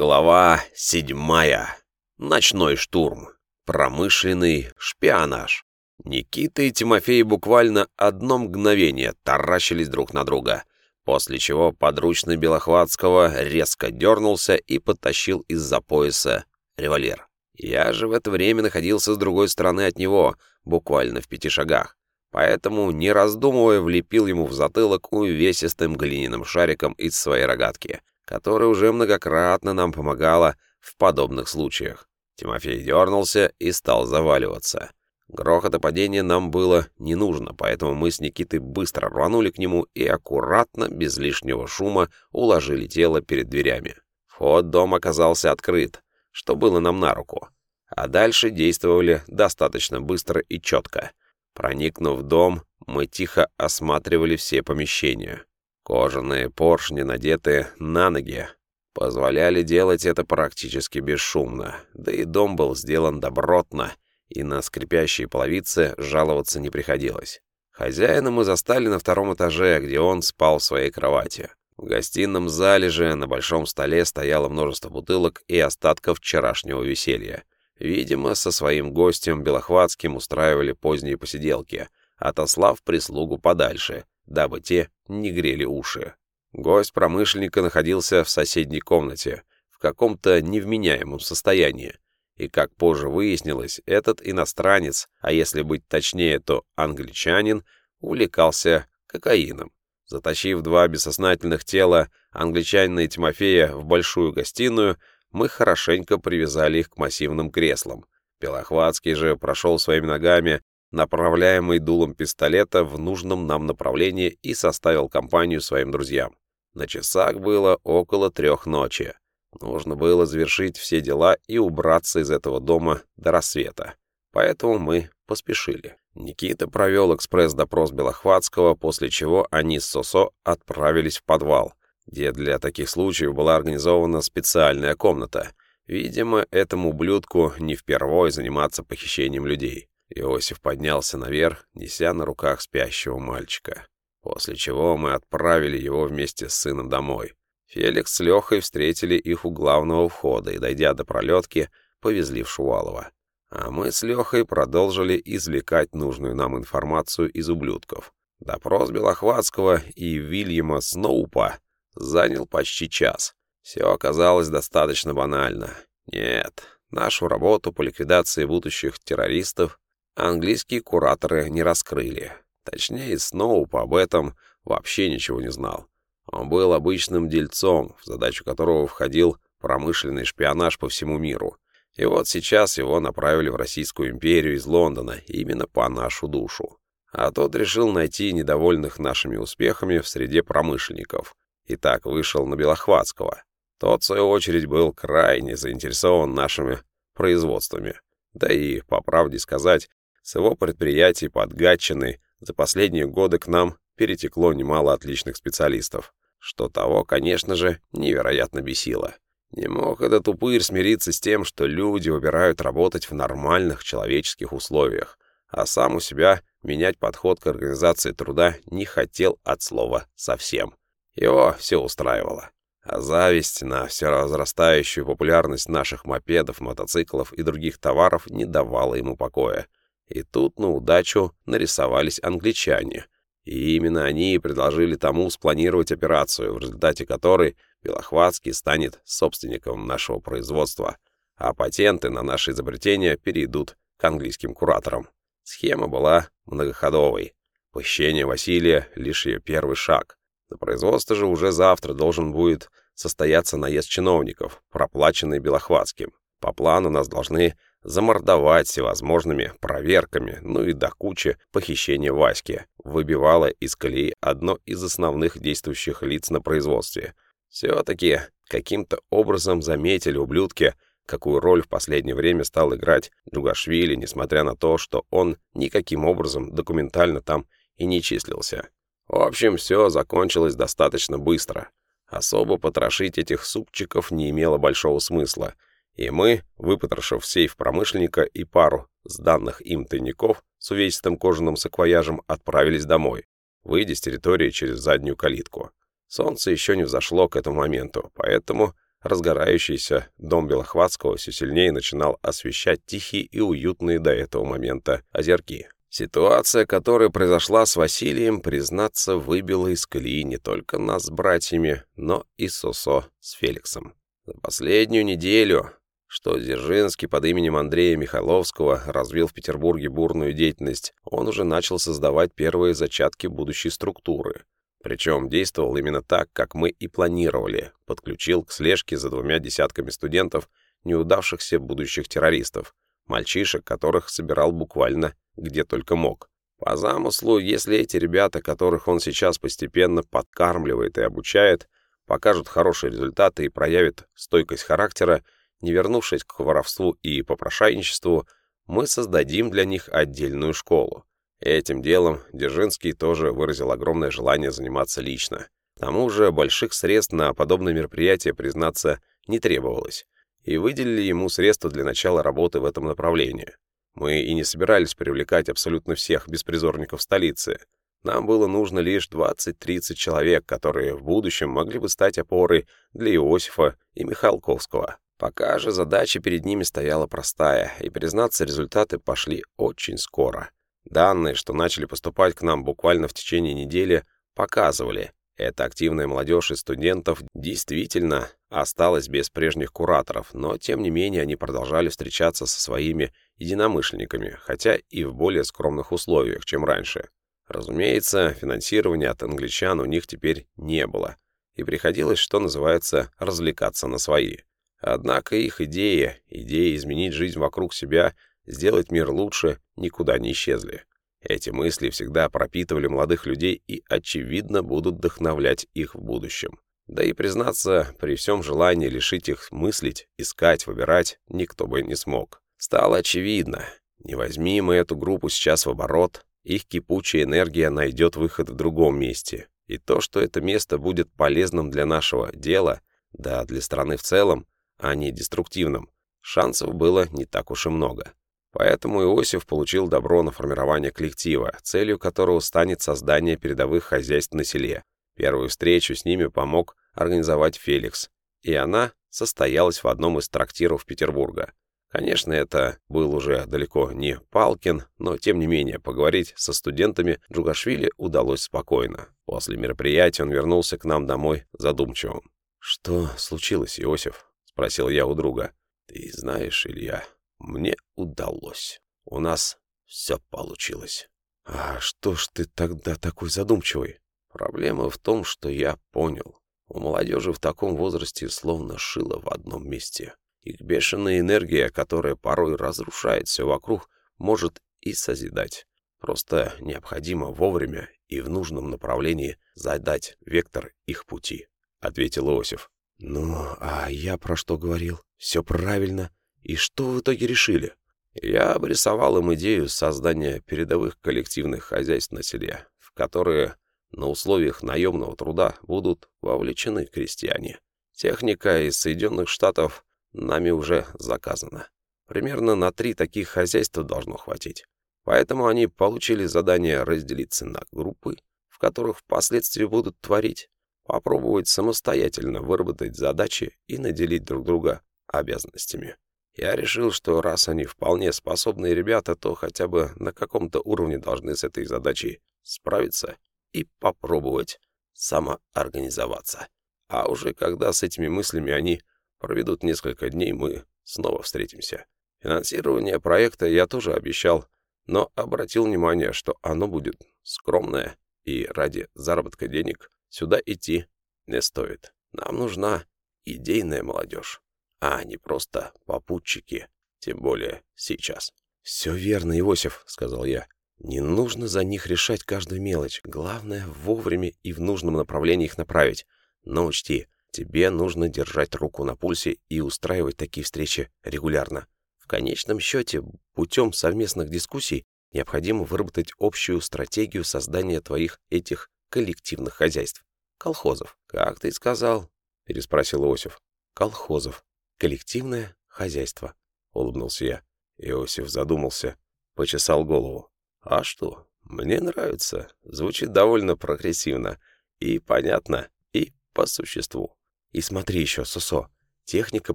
Глава седьмая. Ночной штурм. Промышленный шпионаж. Никита и Тимофей буквально одно мгновение таращились друг на друга, после чего подручный Белохватского резко дернулся и подтащил из-за пояса револьвер. Я же в это время находился с другой стороны от него, буквально в пяти шагах, поэтому, не раздумывая, влепил ему в затылок увесистым глиняным шариком из своей рогатки — которая уже многократно нам помогала в подобных случаях. Тимофей дернулся и стал заваливаться. Грохота падения нам было не нужно, поэтому мы с Никитой быстро рванули к нему и аккуратно, без лишнего шума, уложили тело перед дверями. Вход дом оказался открыт, что было нам на руку. А дальше действовали достаточно быстро и четко. Проникнув в дом, мы тихо осматривали все помещения. Кожаные поршни, надетые на ноги, позволяли делать это практически бесшумно, да и дом был сделан добротно, и на скрипящие половицы жаловаться не приходилось. Хозяина мы застали на втором этаже, где он спал в своей кровати. В гостином зале же на большом столе стояло множество бутылок и остатков вчерашнего веселья. Видимо, со своим гостем Белохватским устраивали поздние посиделки, отослав прислугу подальше, дабы те не грели уши. Гость промышленника находился в соседней комнате, в каком-то невменяемом состоянии. И, как позже выяснилось, этот иностранец, а если быть точнее, то англичанин, увлекался кокаином. Затащив два бессознательных тела англичанина и Тимофея в большую гостиную, мы хорошенько привязали их к массивным креслам. Белохватский же прошел своими ногами направляемый дулом пистолета в нужном нам направлении и составил компанию своим друзьям. На часах было около трех ночи. Нужно было завершить все дела и убраться из этого дома до рассвета. Поэтому мы поспешили. Никита провел экспресс-допрос Белохватского, после чего они с Сосо отправились в подвал, где для таких случаев была организована специальная комната. Видимо, этому ублюдку не впервой заниматься похищением людей. Иосиф поднялся наверх, неся на руках спящего мальчика. После чего мы отправили его вместе с сыном домой. Феликс с Лехой встретили их у главного входа и, дойдя до пролетки, повезли в Шувалово. А мы с Лехой продолжили извлекать нужную нам информацию из ублюдков. Допрос Белохватского и Вильяма Сноупа занял почти час. Все оказалось достаточно банально. Нет, нашу работу по ликвидации будущих террористов английские кураторы не раскрыли. Точнее, Сноуп об этом вообще ничего не знал. Он был обычным дельцом, в задачу которого входил промышленный шпионаж по всему миру. И вот сейчас его направили в Российскую империю из Лондона именно по нашу душу. А тот решил найти недовольных нашими успехами в среде промышленников. И так вышел на Белохватского. Тот, в свою очередь, был крайне заинтересован нашими производствами. Да и, по правде сказать, с его предприятий под Гатчиной за последние годы к нам перетекло немало отличных специалистов, что того, конечно же, невероятно бесило. Не мог этот упырь смириться с тем, что люди выбирают работать в нормальных человеческих условиях, а сам у себя менять подход к организации труда не хотел от слова совсем. Его все устраивало. А зависть на все возрастающую популярность наших мопедов, мотоциклов и других товаров не давала ему покоя. И тут на удачу нарисовались англичане. И именно они предложили тому спланировать операцию, в результате которой Белохватский станет собственником нашего производства, а патенты на наши изобретения перейдут к английским кураторам. Схема была многоходовой. Похищение Василия — лишь ее первый шаг. На производство же уже завтра должен будет состояться наезд чиновников, проплаченный Белохватским. По плану нас должны замордовать всевозможными проверками, ну и до кучи похищения Васьки, выбивало из колеи одно из основных действующих лиц на производстве. Все-таки каким-то образом заметили ублюдки, какую роль в последнее время стал играть Джугашвили, несмотря на то, что он никаким образом документально там и не числился. В общем, все закончилось достаточно быстро. Особо потрошить этих супчиков не имело большого смысла — и мы, выпотрошив сейф промышленника и пару сданных им тайников с увесистым кожаным саквояжем, отправились домой, выйдя с территории через заднюю калитку. Солнце еще не взошло к этому моменту, поэтому разгорающийся дом Белохватского все сильнее начинал освещать тихие и уютные до этого момента озерки. Ситуация, которая произошла с Василием, признаться, выбила из колеи не только нас с братьями, но и Сосо с Феликсом. За последнюю неделю, что Дзержинский под именем Андрея Михайловского развил в Петербурге бурную деятельность, он уже начал создавать первые зачатки будущей структуры. Причем действовал именно так, как мы и планировали, подключил к слежке за двумя десятками студентов неудавшихся будущих террористов, мальчишек, которых собирал буквально где только мог. По замыслу, если эти ребята, которых он сейчас постепенно подкармливает и обучает, покажут хорошие результаты и проявят стойкость характера, не вернувшись к воровству и попрошайничеству, мы создадим для них отдельную школу. Этим делом Дзержинский тоже выразил огромное желание заниматься лично. К тому же больших средств на подобное мероприятие, признаться, не требовалось, и выделили ему средства для начала работы в этом направлении. Мы и не собирались привлекать абсолютно всех беспризорников столицы. Нам было нужно лишь 20-30 человек, которые в будущем могли бы стать опорой для Иосифа и Михалковского. Пока же задача перед ними стояла простая, и, признаться, результаты пошли очень скоро. Данные, что начали поступать к нам буквально в течение недели, показывали, эта активная молодежь из студентов действительно осталась без прежних кураторов, но тем не менее они продолжали встречаться со своими единомышленниками, хотя и в более скромных условиях, чем раньше. Разумеется, финансирования от англичан у них теперь не было, и приходилось, что называется, развлекаться на свои. Однако их идея, идея изменить жизнь вокруг себя, сделать мир лучше, никуда не исчезли. Эти мысли всегда пропитывали молодых людей и, очевидно, будут вдохновлять их в будущем. Да и, признаться, при всем желании лишить их мыслить, искать, выбирать, никто бы не смог. Стало очевидно, не возьми мы эту группу сейчас в оборот, их кипучая энергия найдет выход в другом месте. И то, что это место будет полезным для нашего дела, да для страны в целом, а не деструктивным, шансов было не так уж и много. Поэтому Иосиф получил добро на формирование коллектива, целью которого станет создание передовых хозяйств на селе. Первую встречу с ними помог организовать Феликс, и она состоялась в одном из трактиров Петербурга. Конечно, это был уже далеко не Палкин, но тем не менее поговорить со студентами Джугашвили удалось спокойно. После мероприятия он вернулся к нам домой задумчивым. «Что случилось, Иосиф?» — спросил я у друга. «Ты знаешь, Илья, мне удалось. У нас все получилось. А что ж ты тогда такой задумчивый? Проблема в том, что я понял. У молодежи в таком возрасте словно шило в одном месте. Их бешеная энергия, которая порой разрушает все вокруг, может и созидать. Просто необходимо вовремя и в нужном направлении задать вектор их пути, — ответил Иосиф. «Ну, а я про что говорил? Все правильно. И что в итоге решили? Я обрисовал им идею создания передовых коллективных хозяйств на селе, в которые на условиях наемного труда будут вовлечены крестьяне. Техника из Соединенных Штатов нами уже заказана. Примерно на три таких хозяйства должно хватить. Поэтому они получили задание разделиться на группы, в которых впоследствии будут творить, попробовать самостоятельно выработать задачи и наделить друг друга обязанностями. Я решил, что раз они вполне способные ребята, то хотя бы на каком-то уровне должны с этой задачей справиться и попробовать самоорганизоваться. А уже когда с этими мыслями они проведут несколько дней, мы снова встретимся. Финансирование проекта я тоже обещал, но обратил внимание, что оно будет скромное, и ради заработка денег сюда идти не стоит. Нам нужна идейная молодежь а не просто попутчики, тем более сейчас. «Все верно, Иосиф», — сказал я. «Не нужно за них решать каждую мелочь. Главное, вовремя и в нужном направлении их направить. Но учти, тебе нужно держать руку на пульсе и устраивать такие встречи регулярно. В конечном счете, путем совместных дискуссий необходимо выработать общую стратегию создания твоих этих коллективных хозяйств. Колхозов. «Как ты сказал?» — переспросил Иосиф. «Колхозов», коллективное хозяйство», — улыбнулся я. Иосиф задумался, почесал голову. «А что? Мне нравится. Звучит довольно прогрессивно. И понятно, и по существу. И смотри еще, Сусо, Техника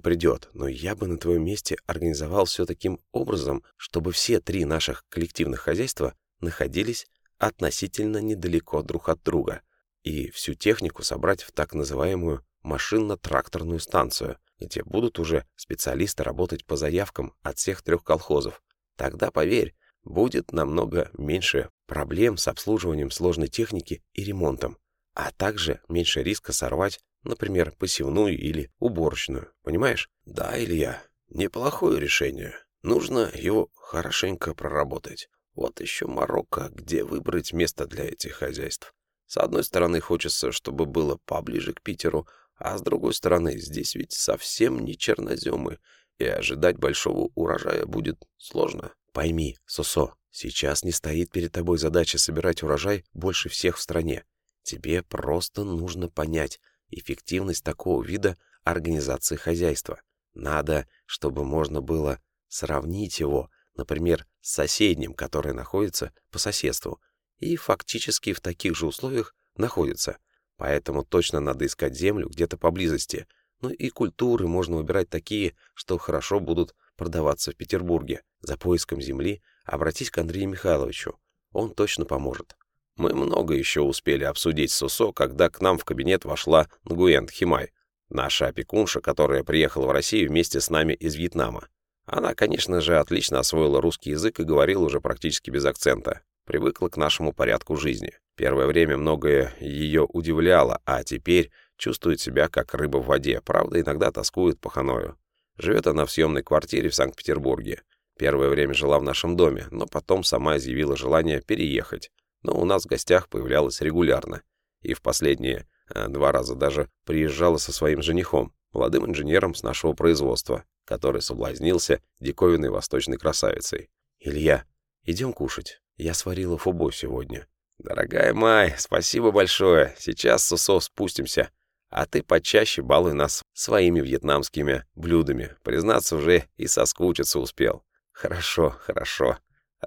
придет, но я бы на твоем месте организовал все таким образом, чтобы все три наших коллективных хозяйства находились относительно недалеко друг от друга, и всю технику собрать в так называемую машинно-тракторную станцию, где будут уже специалисты работать по заявкам от всех трех колхозов. Тогда, поверь, будет намного меньше проблем с обслуживанием сложной техники и ремонтом, а также меньше риска сорвать Например, посевную или уборочную. Понимаешь? Да, Илья, неплохое решение. Нужно его хорошенько проработать. Вот еще Марокко, где выбрать место для этих хозяйств. С одной стороны, хочется, чтобы было поближе к Питеру, а с другой стороны, здесь ведь совсем не черноземы, и ожидать большого урожая будет сложно. Пойми, Сосо, сейчас не стоит перед тобой задача собирать урожай больше всех в стране. Тебе просто нужно понять, эффективность такого вида организации хозяйства. Надо, чтобы можно было сравнить его, например, с соседним, который находится по соседству, и фактически в таких же условиях находится. Поэтому точно надо искать землю где-то поблизости. Ну и культуры можно выбирать такие, что хорошо будут продаваться в Петербурге. За поиском земли обратись к Андрею Михайловичу. Он точно поможет. Мы много еще успели обсудить с Сусо, когда к нам в кабинет вошла Нгуэн Химай, наша опекунша, которая приехала в Россию вместе с нами из Вьетнама. Она, конечно же, отлично освоила русский язык и говорила уже практически без акцента. Привыкла к нашему порядку жизни. Первое время многое ее удивляло, а теперь чувствует себя как рыба в воде. Правда, иногда тоскует по Ханою. Живет она в съемной квартире в Санкт-Петербурге. Первое время жила в нашем доме, но потом сама изъявила желание переехать но у нас в гостях появлялась регулярно. И в последние э, два раза даже приезжала со своим женихом, молодым инженером с нашего производства, который соблазнился диковинной восточной красавицей. «Илья, идем кушать. Я сварила фубо сегодня». «Дорогая Май, спасибо большое. Сейчас с Сусо спустимся. А ты почаще балуй нас своими вьетнамскими блюдами. Признаться, уже и соскучиться успел». «Хорошо, хорошо»,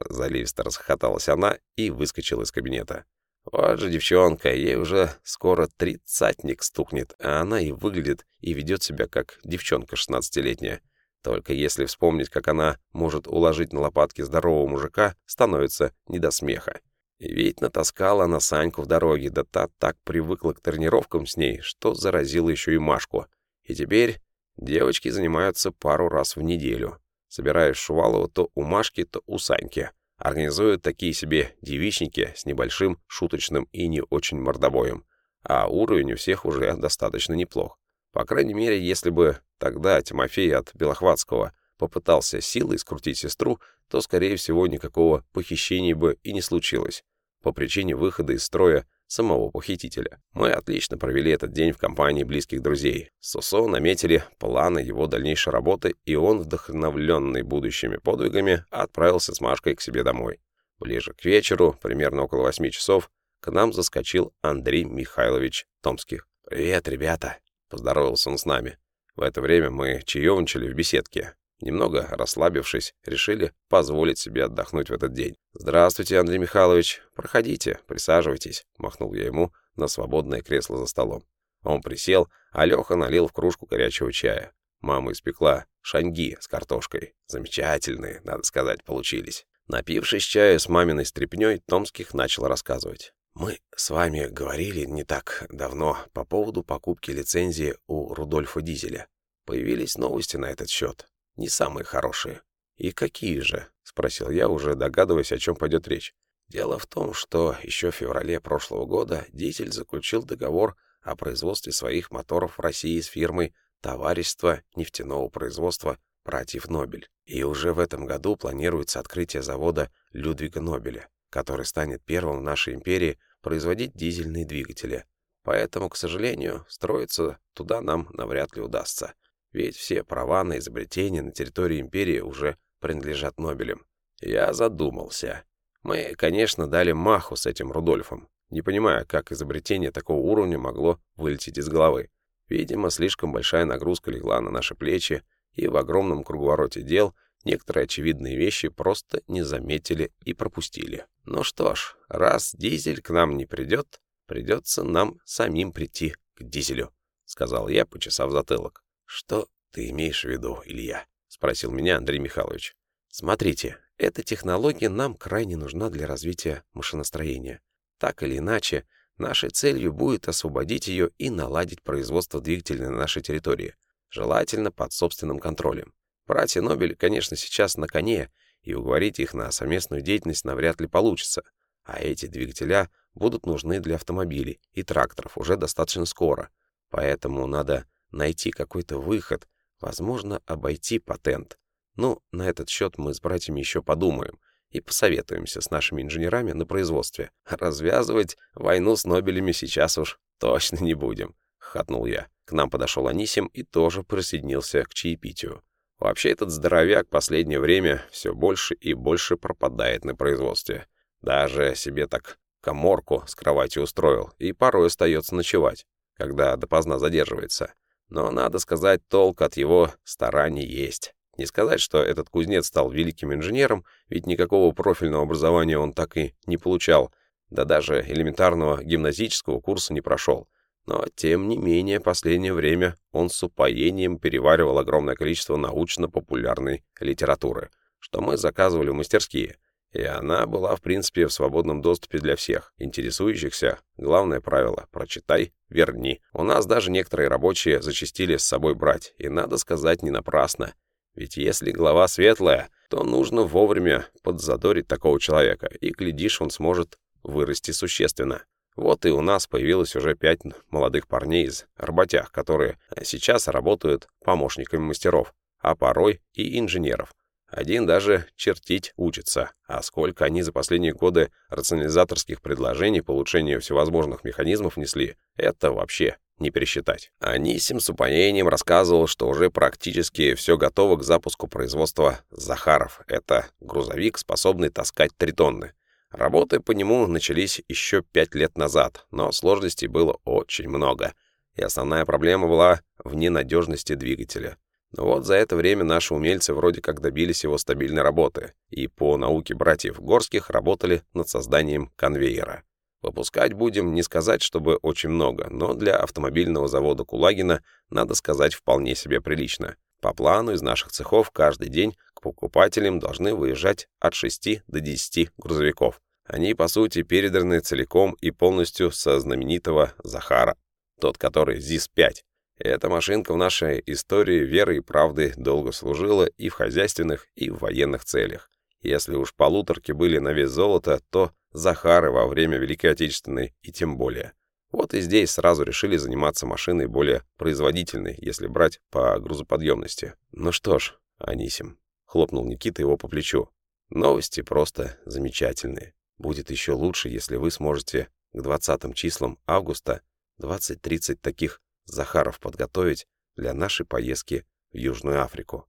Заливисто расхохоталась она и выскочила из кабинета. Вот же девчонка, ей уже скоро тридцатник стукнет, а она и выглядит, и ведет себя как девчонка шестнадцатилетняя. Только если вспомнить, как она может уложить на лопатки здорового мужика, становится не до смеха. Ведь натаскала она Саньку в дороге, да та так привыкла к тренировкам с ней, что заразила еще и Машку. И теперь девочки занимаются пару раз в неделю. Собираешь Шувалова то у Машки, то у Саньки. Организуют такие себе девичники с небольшим, шуточным и не очень мордобоем. А уровень у всех уже достаточно неплох. По крайней мере, если бы тогда Тимофей от Белохватского попытался силой скрутить сестру, то, скорее всего, никакого похищения бы и не случилось. По причине выхода из строя самого похитителя. Мы отлично провели этот день в компании близких друзей. Сосо наметили планы его дальнейшей работы, и он, вдохновленный будущими подвигами, отправился с Машкой к себе домой. Ближе к вечеру, примерно около восьми часов, к нам заскочил Андрей Михайлович Томских. «Привет, ребята!» — поздоровался он с нами. В это время мы чаевничали в беседке. Немного расслабившись, решили позволить себе отдохнуть в этот день. «Здравствуйте, Андрей Михайлович. Проходите, присаживайтесь», — махнул я ему на свободное кресло за столом. Он присел, а Леха налил в кружку горячего чая. Мама испекла шаньги с картошкой. Замечательные, надо сказать, получились. Напившись чая с маминой стряпнёй, Томских начал рассказывать. «Мы с вами говорили не так давно по поводу покупки лицензии у Рудольфа Дизеля. Появились новости на этот счет не самые хорошие. «И какие же?» — спросил я, уже догадываясь, о чем пойдет речь. Дело в том, что еще в феврале прошлого года Дизель заключил договор о производстве своих моторов в России с фирмой «Товарищество нефтяного производства «Братьев Нобель». И уже в этом году планируется открытие завода Людвига Нобеля, который станет первым в нашей империи производить дизельные двигатели. Поэтому, к сожалению, строиться туда нам навряд ли удастся ведь все права на изобретение на территории империи уже принадлежат Нобелям. Я задумался. Мы, конечно, дали маху с этим Рудольфом, не понимая, как изобретение такого уровня могло вылететь из головы. Видимо, слишком большая нагрузка легла на наши плечи, и в огромном круговороте дел некоторые очевидные вещи просто не заметили и пропустили. Ну что ж, раз дизель к нам не придет, придется нам самим прийти к дизелю, сказал я, почесав затылок. «Что ты имеешь в виду, Илья?» — спросил меня Андрей Михайлович. «Смотрите, эта технология нам крайне нужна для развития машиностроения. Так или иначе, нашей целью будет освободить ее и наладить производство двигателей на нашей территории, желательно под собственным контролем. Братья Нобель, конечно, сейчас на коне, и уговорить их на совместную деятельность навряд ли получится. А эти двигателя будут нужны для автомобилей и тракторов уже достаточно скоро. Поэтому надо найти какой-то выход, возможно, обойти патент. Ну, на этот счет мы с братьями еще подумаем и посоветуемся с нашими инженерами на производстве. Развязывать войну с Нобелями сейчас уж точно не будем, — хохотнул я. К нам подошел Анисим и тоже присоединился к чаепитию. Вообще этот здоровяк последнее время все больше и больше пропадает на производстве. Даже себе так коморку с кровати устроил и порой остается ночевать, когда допоздна задерживается. Но, надо сказать, толк от его стараний есть. Не сказать, что этот кузнец стал великим инженером, ведь никакого профильного образования он так и не получал, да даже элементарного гимназического курса не прошел. Но, тем не менее, последнее время он с упоением переваривал огромное количество научно-популярной литературы, что мы заказывали в мастерские. И она была, в принципе, в свободном доступе для всех, интересующихся. Главное правило — прочитай, верни. У нас даже некоторые рабочие зачастили с собой брать, и, надо сказать, не напрасно. Ведь если голова светлая, то нужно вовремя подзадорить такого человека, и, глядишь, он сможет вырасти существенно. Вот и у нас появилось уже пять молодых парней из работяг, которые сейчас работают помощниками мастеров, а порой и инженеров. Один даже чертить учится, а сколько они за последние годы рационализаторских предложений по улучшению всевозможных механизмов несли, это вообще не пересчитать. Анисим с упоением рассказывал, что уже практически все готово к запуску производства Захаров. Это грузовик, способный таскать три тонны. Работы по нему начались еще пять лет назад, но сложностей было очень много. И основная проблема была в ненадежности двигателя. Но вот за это время наши умельцы вроде как добились его стабильной работы, и по науке братьев Горских работали над созданием конвейера. Выпускать будем, не сказать, чтобы очень много, но для автомобильного завода Кулагина, надо сказать, вполне себе прилично. По плану из наших цехов каждый день к покупателям должны выезжать от 6 до 10 грузовиков. Они, по сути, переданы целиком и полностью со знаменитого Захара, тот, который ЗИС-5. Эта машинка в нашей истории веры и правды долго служила и в хозяйственных, и в военных целях. Если уж полуторки были на вес золота, то Захары во время Великой Отечественной и тем более. Вот и здесь сразу решили заниматься машиной более производительной, если брать по грузоподъемности. Ну что ж, Анисим, хлопнул Никита его по плечу. Новости просто замечательные. Будет еще лучше, если вы сможете к 20 числам августа 20-30 таких Захаров подготовить для нашей поездки в Южную Африку.